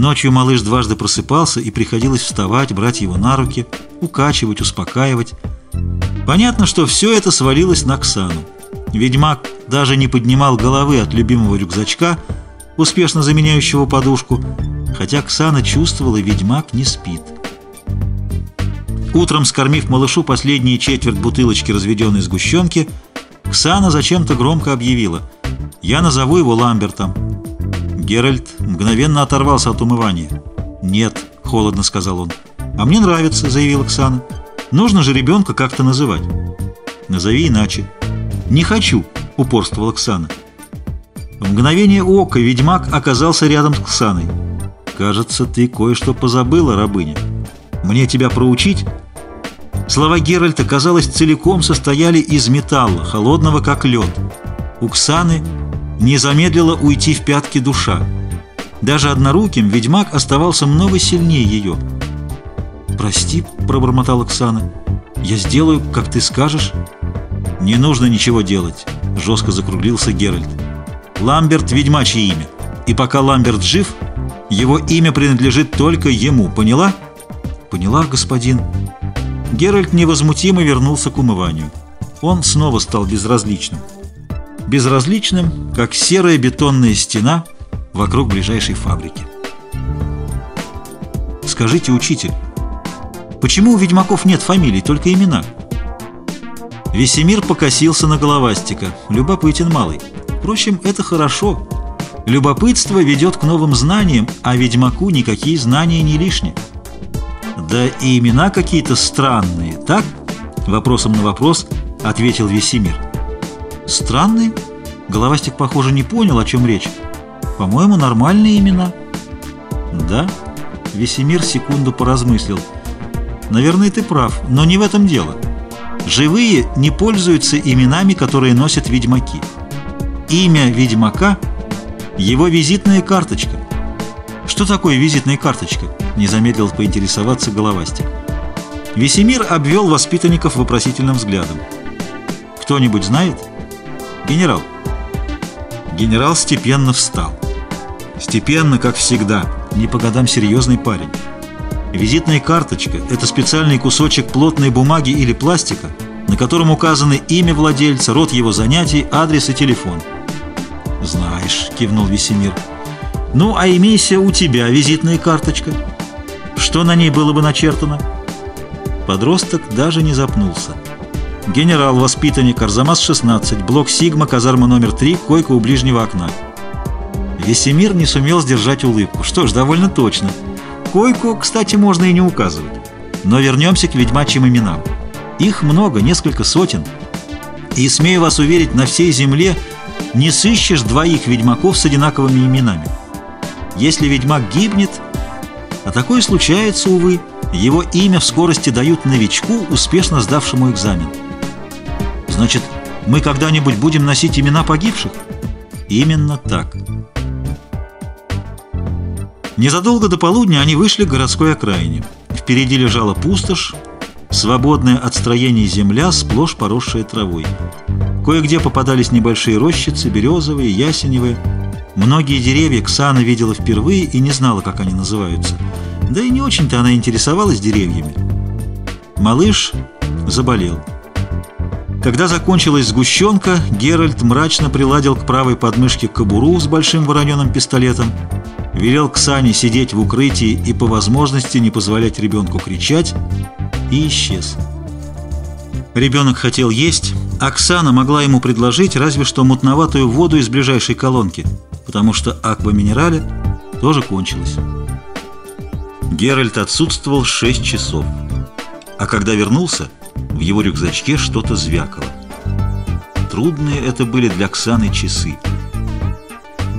Ночью малыш дважды просыпался, и приходилось вставать, брать его на руки, укачивать, успокаивать. Понятно, что все это свалилось на Ксану. Ведьмак даже не поднимал головы от любимого рюкзачка, успешно заменяющего подушку, хотя Ксана чувствовала, ведьмак не спит. Утром, скормив малышу последние четверть бутылочки разведенной сгущенки, Ксана зачем-то громко объявила «Я назову его Ламбертом». Геральт мгновенно оторвался от умывания. «Нет», — холодно сказал он. «А мне нравится», — заявила Ксана. «Нужно же ребенка как-то называть». «Назови иначе». «Не хочу», — упорствовала Ксана. В мгновение ока ведьмак оказался рядом с Ксаной. «Кажется, ты кое-что позабыла, рабыня. Мне тебя проучить?» Слова Геральта, казалось, целиком состояли из металла, холодного как лед. У Ксаны не замедлила уйти в пятки душа. Даже одноруким ведьмак оставался много сильнее ее. «Прости», — пробормотала Ксана, — «я сделаю, как ты скажешь». «Не нужно ничего делать», — жестко закруглился Геральт. «Ламберт — ведьмачье имя, и пока Ламберт жив, его имя принадлежит только ему, поняла?» «Поняла, господин». Геральт невозмутимо вернулся к умыванию. Он снова стал безразличным. Безразличным, как серая бетонная стена вокруг ближайшей фабрики. «Скажите, учитель, почему у ведьмаков нет фамилий, только имена?» Весемир покосился на головастика. Любопытен малый. Впрочем, это хорошо. Любопытство ведет к новым знаниям, а ведьмаку никакие знания не лишние. Да и имена какие-то странные, так? Вопросом на вопрос ответил Весемир. Странные? Головастик, похоже, не понял, о чем речь. По-моему, нормальные имена. Да? Весемир секунду поразмыслил. Наверное, ты прав, но не в этом дело. Живые не пользуются именами, которые носят ведьмаки. Имя ведьмака – его визитная карточка. Что такое визитная карточка? Не замедлил поинтересоваться головастик. Весемир обвел воспитанников вопросительным взглядом. «Кто-нибудь знает?» «Генерал». Генерал степенно встал. Степенно, как всегда, не по годам серьезный парень. Визитная карточка – это специальный кусочек плотной бумаги или пластика, на котором указаны имя владельца, род его занятий, адрес и телефон. «Знаешь», – кивнул Весемир. «Ну, а имейся у тебя визитная карточка. Что на ней было бы начертано?» Подросток даже не запнулся. «Генерал, воспитанник, Арзамас-16, блок Сигма, казарма номер 3, койка у ближнего окна». Весемир не сумел сдержать улыбку. Что ж, довольно точно – Койку, кстати, можно и не указывать. Но вернемся к ведьмачьим именам. Их много, несколько сотен. И, смею вас уверить, на всей земле не сыщешь двоих ведьмаков с одинаковыми именами. Если ведьмак гибнет, а такое случается, увы, его имя в скорости дают новичку, успешно сдавшему экзамен. Значит, мы когда-нибудь будем носить имена погибших? Именно так. Незадолго до полудня они вышли к городской окраине. Впереди лежала пустошь, свободная от строений земля, сплошь поросшая травой. Кое-где попадались небольшие рощицы, березовые, ясеневые. Многие деревья Ксана видела впервые и не знала, как они называются. Да и не очень-то она интересовалась деревьями. Малыш заболел. Когда закончилась сгущенка, Геральт мрачно приладил к правой подмышке кобуру с большим вороненым пистолетом велел Ксане сидеть в укрытии и по возможности не позволять ребенку кричать, и исчез. Ребенок хотел есть, а Оксана могла ему предложить разве что мутноватую воду из ближайшей колонки, потому что аква-минерале тоже кончилась. Геральт отсутствовал 6 часов, а когда вернулся, в его рюкзачке что-то звякало. Трудные это были для Оксаны часы.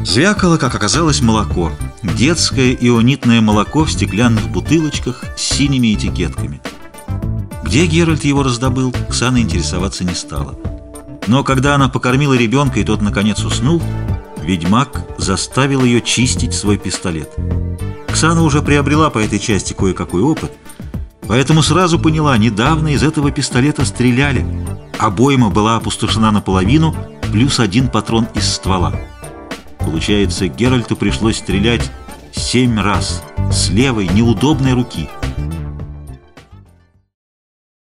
Звякало, как оказалось, молоко. Детское ионитное молоко в стеклянных бутылочках с синими этикетками. Где Геральт его раздобыл, Ксана интересоваться не стала. Но когда она покормила ребенка и тот наконец уснул, ведьмак заставил ее чистить свой пистолет. Ксана уже приобрела по этой части кое-какой опыт, поэтому сразу поняла, недавно из этого пистолета стреляли. Обойма была опустошена наполовину, плюс один патрон из ствола. Получается, Геральту пришлось стрелять Семь раз. С левой, неудобной руки.